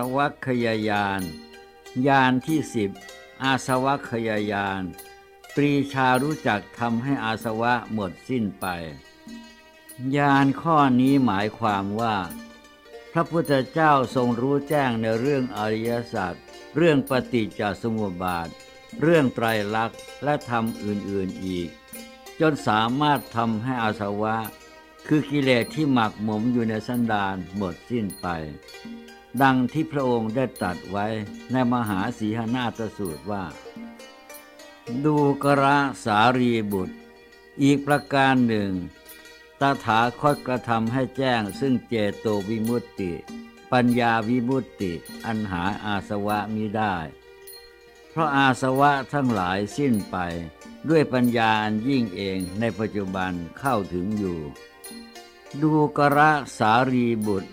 สวัคยายานยานที่สิบอาสวัคยายานปรีชารู้จักทำให้อาสวะหมดสิ้นไปยานข้อนี้หมายความว่า พระพุทธเจ้าทรงรู้แจ้งในเรื่องอริยสัจเรื่องปฏิจจสมุปบาท เรื่องไตรลักษณ์และธรรมอื่น ๆอีก จนสามารถทำให้อาสวะ คือกิเลสที่หมักหมมอยู่ในสันดานหมดสิ้นไป ดังที่พระองค์ได้ตรัสไว้ในมหาสีหนาตสูตรว่า ดูกระสารีบุตร อีกประการหนึ่ง ตถาคตกระทำให้แจ้งซึ่งเจโตวิมุตติ ปัญญาวิมุตติ อันหาอาสวะมิได้ เพราะอาสวะทั้งหลายสิ้นไปด้วยปัญญาอันยิ่งเองในปัจจุบันเข้าถึงอยู่ ดูกระสารีบุตร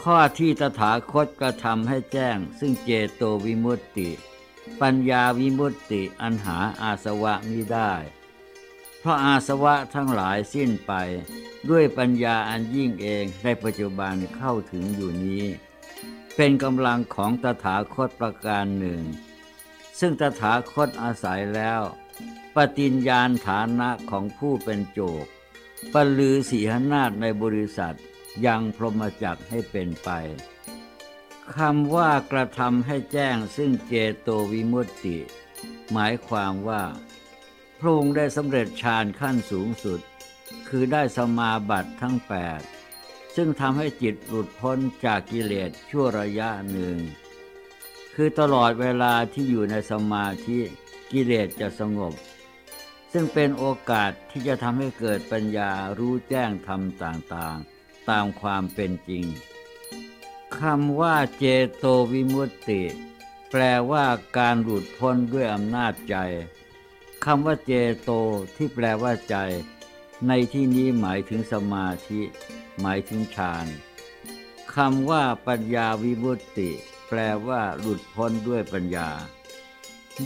ข้อที่ตถาคตกระทำให้แจ้ง ซึ่งเจโตวิมุตติ ปัญญาวิมุตติอันหาอาสวะมิได้ เพราะอาสวะทั้งหลายสิ้นไป ด้วยปัญญาอันยิ่งเองในปัจจุบันเข้าถึงอยู่นี้ เป็นกำลังของตถาคตประการหนึ่ง ซึ่งตถาคตอาศัยแล้ว ปฏิญญาณฐานะของผู้เป็นโจกปลือสีหนาฏในบริษัท ยังพรหมจักรให้เป็นไปคำว่ากระทำให้แจ้งซึ่งเจโตวิมุตติ หมายความว่าพระองค์ได้สำเร็จฌานขั้นสูงสุด คือได้สมาบัติทั้งแปดซึ่งทำให้จิตหลุดพ้นจากกิเลสชั่วระยะหนึ่ง คือตลอดเวลาที่อยู่ในสมาธิกิเลสจะสงบ ซึ่งเป็นโอกาสที่จะทำให้เกิดปัญญารู้แจ้งธรรมต่างๆ ตามความเป็นจริงคำว่าเจโตวิมุตติ แปลว่าการหลุดพ้นด้วยอำนาจใจคำว่าเจโตที่แปลว่าใจ ในที่นี้หมายถึงสมาธิ หมายถึงฌานคำว่าปัญญาวิมุตติ แปลว่าหลุดพ้นด้วยปัญญา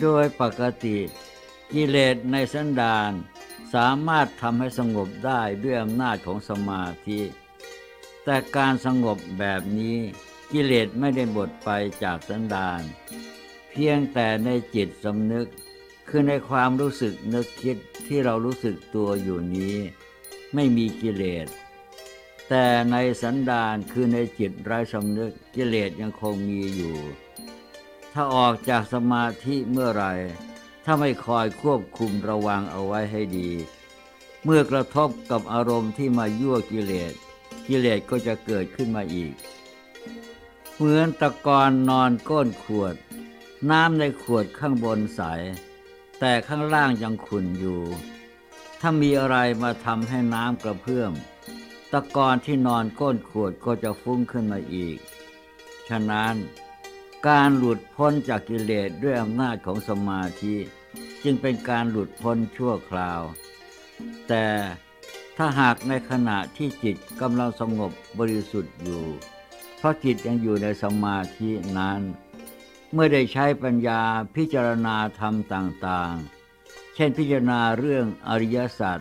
โดยปกติ กิเลสในสันดานสามารถทำให้สงบได้ด้วยอำนาจของสมาธิ แต่การสงบแบบนี้กิเลสไม่ได้บดไปจากสันดาน เพียงแต่ในจิตสำนึก คือในความรู้สึกนึกคิดที่เรารู้สึกตัวอยู่นี้ ไม่มีกิเลส แต่ในสันดานคือในจิตไร้สำนึกกิเลสยังคงมีอยู่ ถ้าออกจากสมาธิเมื่อไหรถ้าไม่คอยควบคุมระวังเอาไว้ให้ดี เมื่อกระทบกับอารมณ์ที่มายั่วกิเลส กิเลสก็จะเกิดขึ้นมาอีก เหมือนตะกอนนอนก้นขวด น้ำในขวดข้างบนใส แต่ข้างล่างยังขุ่นอยู่ ถ้ามีอะไรมาทำให้น้ำกระเพื่อม ตะกอนที่นอนก้นขวดก็จะฟุ้งขึ้นมาอีก ฉะนั้นการหลุดพ้นจากกิเลสด้วยอำนาจของสมาธิ จึงเป็นการหลุดพ้นชั่วคราว แต่ ถ้าหากในขณะที่จิตกำลังสงบบริสุทธิ์อยู่ เพราะจิตยังอยู่ในสมาธินั้น เมื่อได้ใช้ปัญญาพิจารณาธรรมต่างๆ เช่นพิจารณาเรื่องอริยสัจ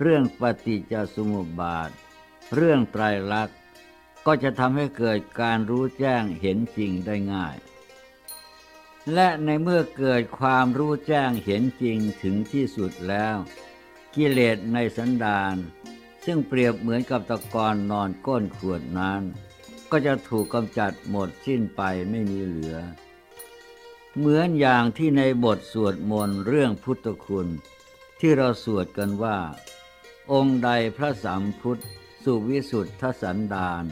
เรื่องปฏิจจสมุปบาท เรื่องไตรลักษณ์ ก็จะทำให้เกิดการรู้แจ้งเห็นจริงได้ง่าย และในเมื่อเกิดความรู้แจ้งเห็นจริงถึงที่สุดแล้ว กิเลสในสันดานซึ่งเปรียบเหมือนกับตะกอนนอนก้นขวดนั้น ก็จะถูกกำจัดหมดสิ้นไปไม่มีเหลือ เหมือนอย่างที่ในบทสวดมนต์เรื่องพุทธคุณ ที่เราสวดกันว่า องค์ใดพระสัมพุทธสุวิสุทธสันดาน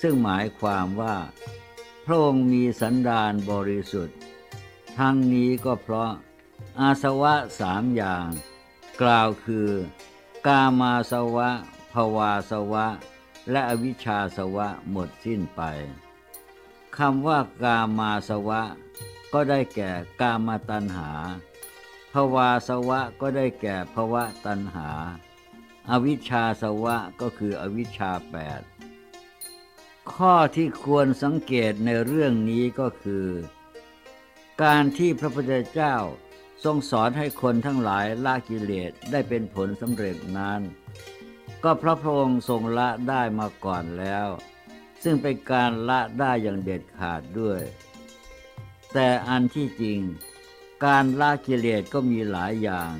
ซึ่งหมายความว่า พระองค์มีสันดานบริสุทธิ์ ทั้งนี้ก็เพราะอาสวะสามอย่าง กล่าวคือ กามาสวะภวาสวะ และอวิชชาสวะหมดสิ้นไปคำว่ากามาสวะ ก็ได้แก่กามาตัณหาภวาสวะก็ได้แก่ภวะตัณหา อวิชชาสวะก็คืออวิชชาแปดข้อที่ควรสังเกตในเรื่องนี้ก็คือ การที่พระพุทธเจ้า ทรงสอนให้คนทั้งหลายละกิเลสได้เป็นผลสำเร็จนั้น ก็พระพระองค์ทรงละได้มาก่อนแล้ว ซึ่งเป็นการละได้อย่างเด็ดขาดด้วย แต่อันที่จริง การละกิเลสก็มีหลายอย่าง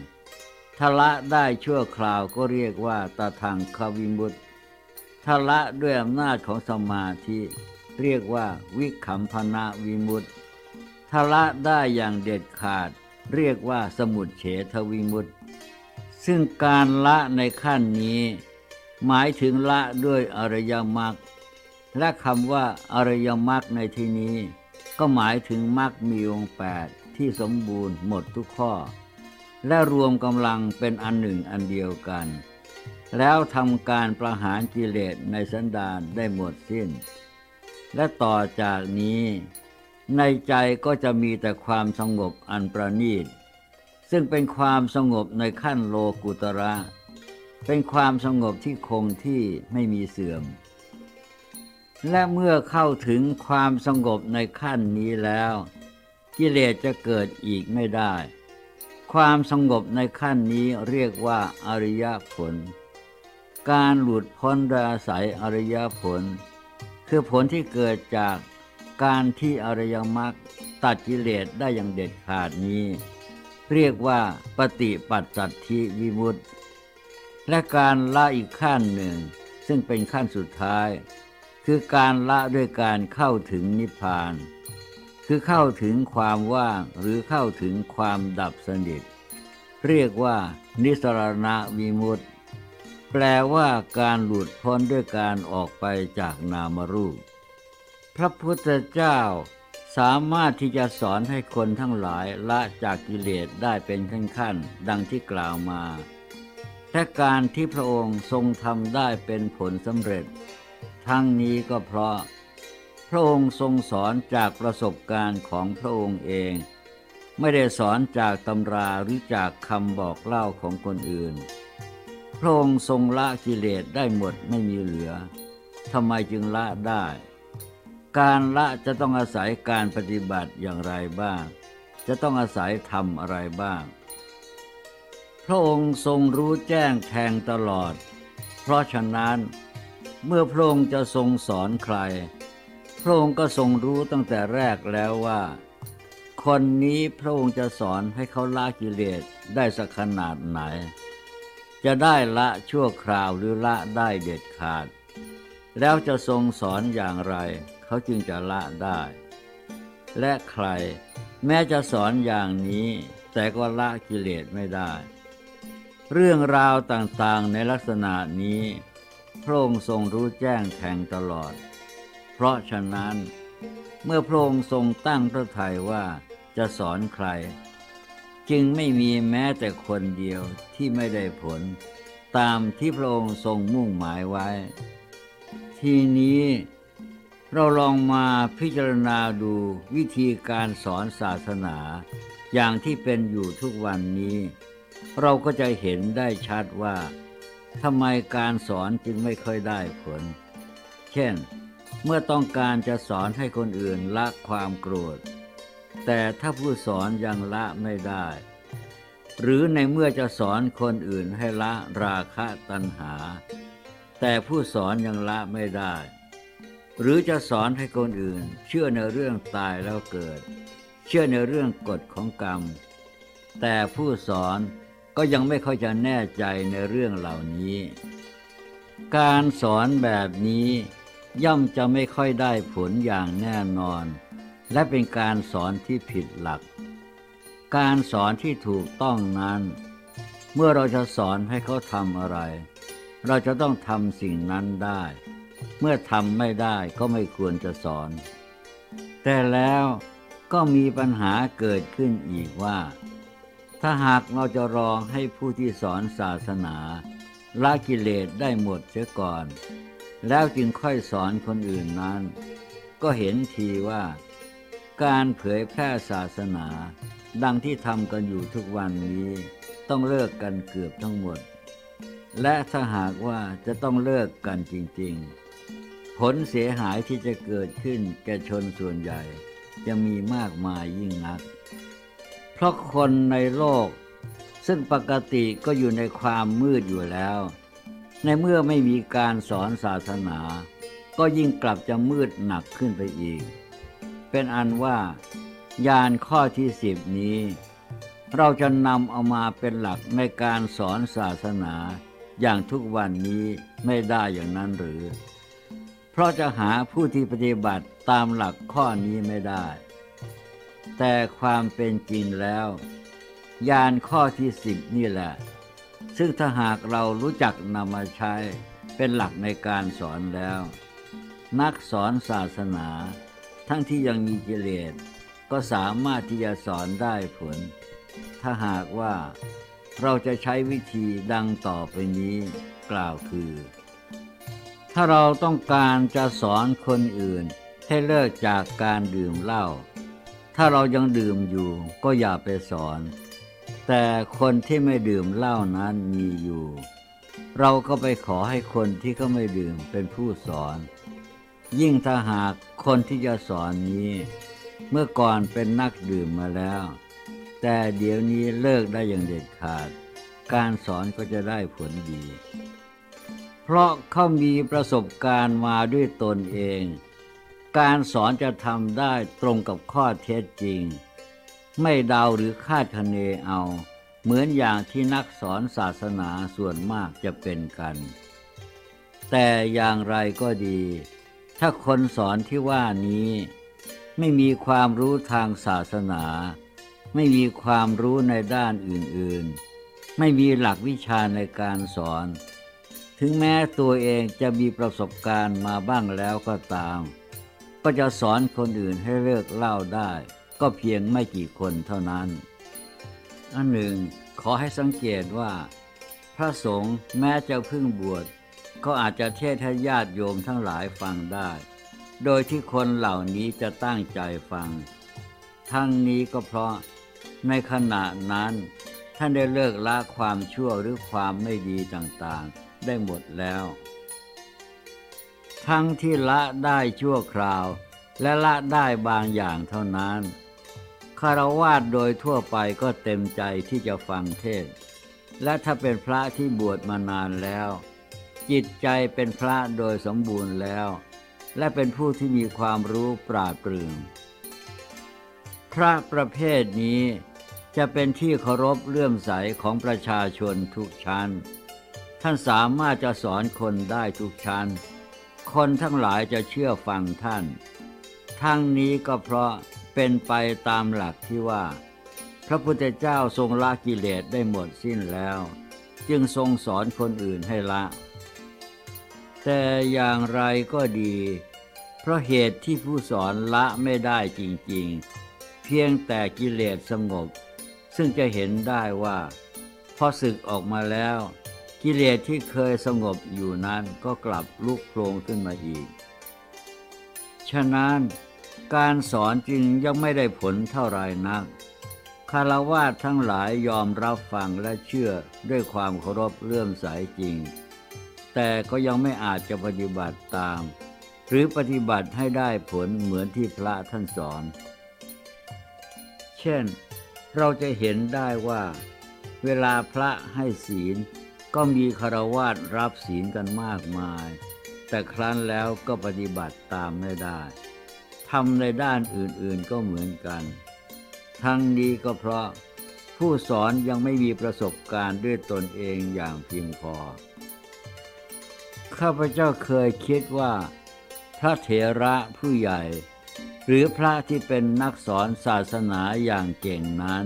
ถ้าละได้ชั่วคราวก็เรียกว่าตาทางควิมุตถ้าละด้วยอำนาจของสมาธิเรียกว่าวิคัมพนาวิมุตถ้าละได้อย่างเด็ดขาด เรียกว่าสมุดเฉทวิมุตติ ซึ่งการละในขั้นนี้ หมายถึงละด้วยอริยมรรคและคำว่าอริยมรรคในที่นี้ ก็หมายถึงมรรคมีองค์แปดที่สมบูรณ์หมดทุกข้อ และรวมกำลังเป็นอันหนึ่งอันเดียวกัน แล้วทำการประหารกิเลสในสันดานได้หมดสิ้น และต่อจากนี้ ในใจก็จะมีแต่ความสงบอันประณีต ซึ่งเป็นความสงบในขั้นโลกุตระ เป็นความสงบที่คงที่ไม่มีเสื่อม และเมื่อเข้าถึงความสงบในขั้นนี้แล้ว กิเลสจะเกิดอีกไม่ได้ ความสงบในขั้นนี้เรียกว่าอริยผล การหลุดพ้นโดยอาศัยอริยผล คือผลที่เกิดจาก การที่อริยมรรคตัดกิเลสได้อย่างเด็ดขาดนี้ เรียกว่าปฏิปัสสัตถิวิมุตติ และการละอีกขั้นหนึ่ง ซึ่งเป็นขั้นสุดท้าย คือการละด้วยการเข้าถึงนิพพาน คือเข้าถึงความว่างหรือเข้าถึงความดับสนิท เรียกว่านิสรณวิมุตติ แปลว่าการหลุดพ้นด้วยการออกไปจากนามรูป พระพุทธเจ้าสามารถที่จะสอนให้คนทั้งหลายละจากกิเลสได้เป็นขั้นๆ ดังที่กล่าวมาแต่การที่พระองค์ทรงทำได้เป็นผลสำเร็จ ทั้งนี้ก็เพราะ พระองค์ทรงสอนจากประสบการณ์ของพระองค์เอง ไม่ได้สอนจากตำราหรือจากคำบอกเล่าของคนอื่น พระองค์ทรงละกิเลสได้หมดไม่มีเหลือทำไมจึงละได้ การละจะต้องอาศัยการปฏิบัติอย่างไรบ้าง จะต้องอาศัยทำอะไรบ้าง พระองค์ทรงรู้แจ้งแทงตลอด เพราะฉะนั้น เมื่อพระองค์จะทรงสอนใคร พระองค์ก็ทรงรู้ตั้งแต่แรกแล้วว่า คนนี้พระองค์จะสอนให้เขาละกิเลสได้สักขนาดไหน จะได้ละชั่วคราวหรือละได้เด็ดขาด แล้วจะทรงสอนอย่างไร เขาจึงจะละได้ และใครแม้จะสอนอย่างนี้ แต่ก็ละกิเลสไม่ได้ เรื่องราวต่างๆในลักษณะนี้ พระองค์ทรงรู้แจ้งแทงตลอด เพราะฉะนั้นเมื่อพระองค์ทรงตั้งพระทัยว่าจะสอนใคร จึงไม่มีแม้แต่คนเดียวที่ไม่ได้ผล ตามที่พระองค์ทรงมุ่งหมายไว้ ทีนี้ เราลองมาพิจารณาดูวิธีการสอนศาสนา อย่างที่เป็นอยู่ทุกวันนี้ เราก็จะเห็นได้ชัดว่าทำไมการสอนจึงไม่ค่อยได้ผล เช่น เมื่อต้องการจะสอนให้คนอื่นละความโกรธ แต่ถ้าผู้สอนยังละไม่ได้ หรือในเมื่อจะสอนคนอื่นให้ละราคะตัณหา แต่ผู้สอนยังละไม่ได้ หรือจะสอนให้คนอื่น เชื่อในเรื่องตายแล้วเกิด เชื่อในเรื่องกฎของกรรม แต่ผู้สอนก็ยังไม่ค่อยจะแน่ใจในเรื่องเหล่านี้ การสอนแบบนี้ย่อมจะไม่ค่อยได้ผลอย่างแน่นอน และเป็นการสอนที่ผิดหลัก การสอนที่ถูกต้องนั้น เมื่อเราจะสอนให้เขาทำอะไร เราจะต้องทำสิ่งนั้นได้ เมื่อทำไม่ได้ก็ไม่ควรจะสอน แต่แล้วก็มีปัญหาเกิดขึ้นอีกว่า ถ้าหากเราจะรอให้ผู้ที่สอนศาสนาละกิเลสได้หมดเสียก่อน แล้วจึงค่อยสอนคนอื่นนั้น ก็เห็นทีว่า การเผยแพร่ศาสนา ดังที่ทำกันอยู่ทุกวันนี้ ต้องเลิกกันเกือบทั้งหมด และถ้าหากว่าจะต้องเลิกกันจริง ๆ ผลเสียหายที่จะเกิดขึ้นแก่ชนส่วนใหญ่จะมีมากมายยิ่งนัก เพราะคนในโลก ซึ่งปกติก็อยู่ในความมืดอยู่แล้ว ในเมื่อไม่มีการสอนศาสนา ก็ยิ่งกลับจะมืดหนักขึ้นไปอีก เป็นอันว่ายานข้อที่สิบนี้ เราจะนำเอามาเป็นหลักในการสอนศาสนาอย่างทุกวันนี้ไม่ได้อย่างนั้นหรือ เพราะจะหาผู้ที่ปฏิบัติตามหลักข้อนี้ไม่ได้ แต่ความเป็นจริงแล้ว ยานข้อที่สิบนี่แหละ ซึ่งถ้าหากเรารู้จักนำมาใช้เป็นหลักในการสอนแล้ว นักสอนศาสนา ทั้งที่ยังมีกิเลสก็สามารถที่จะสอนได้ผล ถ้าหากว่าเราจะใช้วิธีดังต่อไปนี้กล่าวคือ ถ้าเราต้องการจะสอนคนอื่น ให้เลิกจากการดื่มเหล้า ถ้าเรายังดื่มอยู่ก็อย่าไปสอน แต่คนที่ไม่ดื่มเหล้านั้นมีอยู่ เราก็ไปขอให้คนที่เขาไม่ดื่มเป็นผู้สอน ยิ่งถ้าหากคนที่จะสอนนี้ เมื่อก่อนเป็นนักดื่มมาแล้ว แต่เดี๋ยวนี้เลิกได้อย่างเด็ดขาด การสอนก็จะได้ผลดี เพราะเขามีประสบการณ์มาด้วยตนเอง การสอนจะทำได้ตรงกับข้อเท็จจริง ไม่เดาหรือคาดคะเนเอา เหมือนอย่างที่นักสอนศาสนาส่วนมากจะเป็นกัน แต่อย่างไรก็ดี ถ้าคนสอนที่ว่านี้ ไม่มีความรู้ทางศาสนา ไม่มีความรู้ในด้านอื่นๆ ไม่มีหลักวิชาในการสอน ถึงแม้ตัวเองจะมีประสบการณ์มาบ้างแล้วก็ตาม ก็จะสอนคนอื่นให้เลิกเล้าได้ ก็เพียงไม่กี่คนเท่านั้น อันหนึ่ง ขอให้สังเกตว่า พระสงฆ์แม้จะเพิ่งบวชก็อาจจะเทศให้ญาติโยมทั้งหลายฟังได้ โดยที่คนเหล่านี้จะตั้งใจฟัง ทั้งนี้ก็เพราะในขณะนั้น ท่านได้เลิกละความชั่วหรือความไม่ดีต่างๆ ได้หมดแล้ว ทั้งที่ละได้ชั่วคราว และละได้บางอย่างเท่านั้นคารวาสโดยทั่วไปก็เต็มใจที่จะฟังเทศ และถ้าเป็นพระที่บวชมานานแล้ว จิตใจเป็นพระโดยสมบูรณ์แล้ว และเป็นผู้ที่มีความรู้ปราดเปรื่องพระประเภทนี้จะเป็นที่เคารพเลื่อมใสของประชาชนทุกชั้น ท่านสามารถจะสอนคนได้ทุกชั้น คนทั้งหลายจะเชื่อฟังท่าน ทั้งนี้ก็เพราะเป็นไปตามหลักที่ว่า พระพุทธเจ้าทรงละกิเลสได้หมดสิ้นแล้ว จึงทรงสอนคนอื่นให้ละ แต่อย่างไรก็ดี เพราะเหตุที่ผู้สอนละไม่ได้จริงๆ เพียงแต่กิเลสสงบ ซึ่งจะเห็นได้ว่า พอศึกออกมาแล้ว กิเลสที่เคยสงบอยู่นั้นก็กลับลุกโผลงขึ้นมาอีก ฉะนั้นการสอนจึงยังไม่ได้ผลเท่าไรนักคารวาสทั้งหลายยอมรับฟังและเชื่อด้วยความเคารพเลื่อมใสจริง แต่ก็ยังไม่อาจจะปฏิบัติตาม หรือปฏิบัติให้ได้ผลเหมือนที่พระท่านสอน เช่น เราจะเห็นได้ว่า เวลาพระให้ศีล ก็มีคารวาสรับศีลกันมากมาย แต่ครั้นแล้วก็ปฏิบัติตามไม่ได้ทำในด้านอื่นๆก็เหมือนกัน ทั้งนี้ก็เพราะผู้สอนยังไม่มีประสบการณ์ด้วยตนเองอย่างเพียงพอ ข้าพเจ้าเคยคิดว่า พระเถระผู้ใหญ่ หรือพระที่เป็นนักสอนศาสนาอย่างเก่งนั้น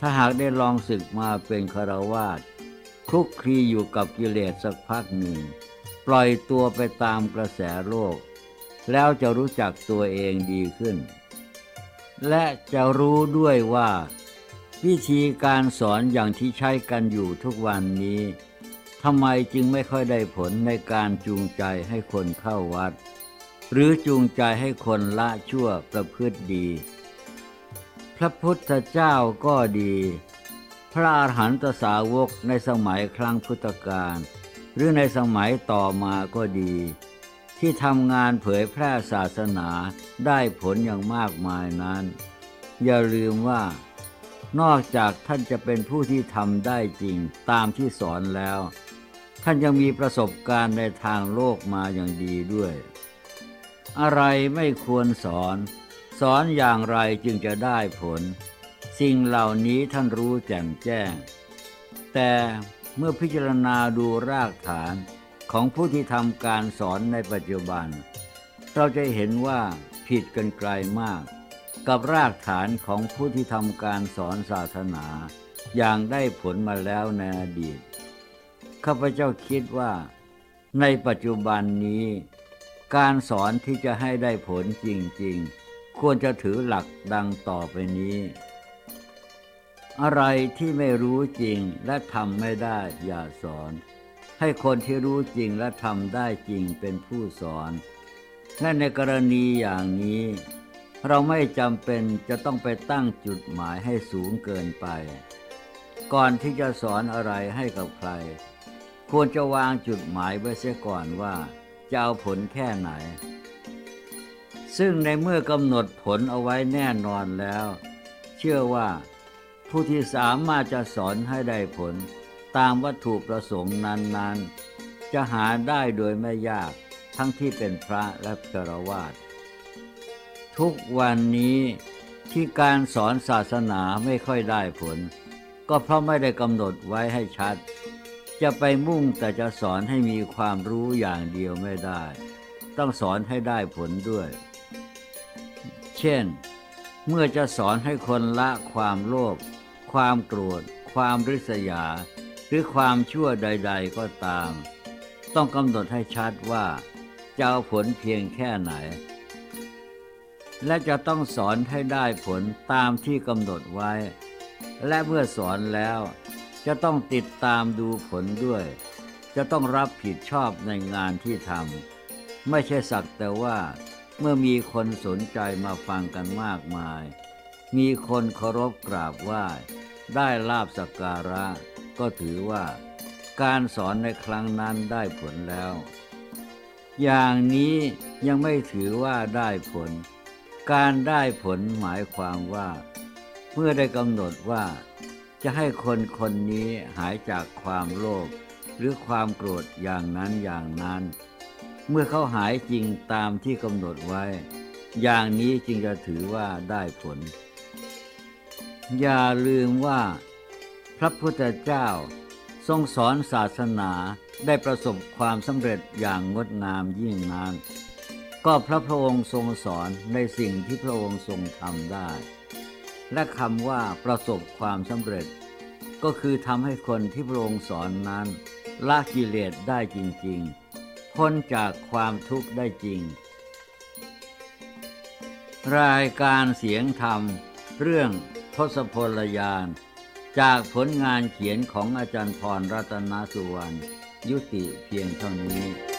ถ้าหากได้ลองศึกมาเป็นคารวาส คลุกคลีอยู่กับกิเลสสักพักหนึ่ง ปล่อยตัวไปตามกระแสโลก แล้วจะรู้จักตัวเองดีขึ้น และจะรู้ด้วยว่า วิธีการสอนอย่างที่ใช้กันอยู่ทุกวันนี้ทำไมจึงไม่ค่อยได้ผลในการจูงใจให้คนเข้าวัด หรือจูงใจให้คนละชั่วประพฤติดี พระพุทธเจ้าก็ดี พระอาหารหันตสาวกในสมัยครั้งพุทธกาลหรือในสมัยต่อมาก็ดี ที่ทำงานเผยแพร่ศาสนาได้ผลอย่างมากมายนั้น อย่าลืมว่า นอกจากท่านจะเป็นผู้ที่ทำได้จริงตามที่สอนแล้ว ท่านยังมีประสบการณ์ในทางโลกมาอย่างดีด้วย อะไรไม่ควรสอน สอนอย่างไรจึงจะได้ผล สิ่งเหล่านี้ท่านรู้แจ่มแจ้ง แต่เมื่อพิจารณาดูรากฐานของผู้ที่ทำการสอนในปัจจุบัน เราจะเห็นว่าผิดกันไกลมาก กับรากฐานของผู้ที่ทำการสอนศาสนา อย่างได้ผลมาแล้วในอดีตข้าพเจ้าคิดว่า ในปัจจุบันนี้ การสอนที่จะให้ได้ผลจริงๆ ควรจะถือหลักดังต่อไปนี้ อะไรที่ไม่รู้จริงและทำไม่ได้อย่าสอน ให้คนที่รู้จริงและทำได้จริงเป็นผู้สอนและในกรณีอย่างนี้ เราไม่จำเป็นจะต้องไปตั้งจุดหมายให้สูงเกินไป ก่อนที่จะสอนอะไรให้กับใคร ควรจะวางจุดหมายไว้เสียก่อนว่าจะเอาผลแค่ไหน ซึ่งในเมื่อกำหนดผลเอาไว้แน่นอนแล้ว เชื่อว่า ผู้ที่สามารถจะสอนให้ได้ผล ตามวัตถุประสงค์นั้นๆ จะหาได้โดยไม่ยากทั้งที่เป็นพระและเรวาสทุกวันนี้ที่การสอนศาสนาไม่ค่อยได้ผล ก็เพราะไม่ได้กำหนดไว้ให้ชัด จะไปมุ่งแต่จะสอนให้มีความรู้อย่างเดียวไม่ได้ ต้องสอนให้ได้ผลด้วย เช่น เมื่อจะสอนให้คนละความโลภ ความโกรธ ความริษยา หรือความชั่วใด ๆ ก็ตาม ต้องกำหนดให้ชัดว่าจะเอาผลเพียงแค่ไหน และจะต้องสอนให้ได้ผลตามที่กำหนดไว้ และเมื่อสอนแล้ว จะต้องติดตามดูผลด้วย จะต้องรับผิดชอบในงานที่ทำไม่ใช่สักแต่ว่าเมื่อมีคนสนใจมาฟังกันมากมาย มีคนเคารพกราบไหว้ได้ลาบสักการะ ก็ถือว่า การสอนในครั้งนั้นได้ผลแล้ว อย่างนี้ยังไม่ถือว่าได้ผล การได้ผลหมายความว่า เมื่อได้กำหนดว่า จะให้คนคนนี้หายจากความโลภหรือความโกรธอย่างนั้นอย่างนั้น เมื่อเขาหายจริงตามที่กำหนดไว้ อย่างนี้จึงจะถือว่าได้ผล อย่าลืมว่า พระพุทธเจ้า ทรงสอนศาสนาได้ประสบความสำเร็จอย่างงดงามยิ่งนานก็พระพระองค์ทรงสอนในสิ่งที่พระองค์ทรงทำได้ และคำว่าประสบความสำเร็จ ก็คือทำให้คนที่พระองค์สอนนั้นละกิเลสได้จริงๆ พ้นจากความทุกข์ได้จริง รายการเสียงธรรม เรื่อง ทศพลยาน จากผลงานเขียนของอาจารย์พรรัตนสุวรรณยุติเพียงเท่านี้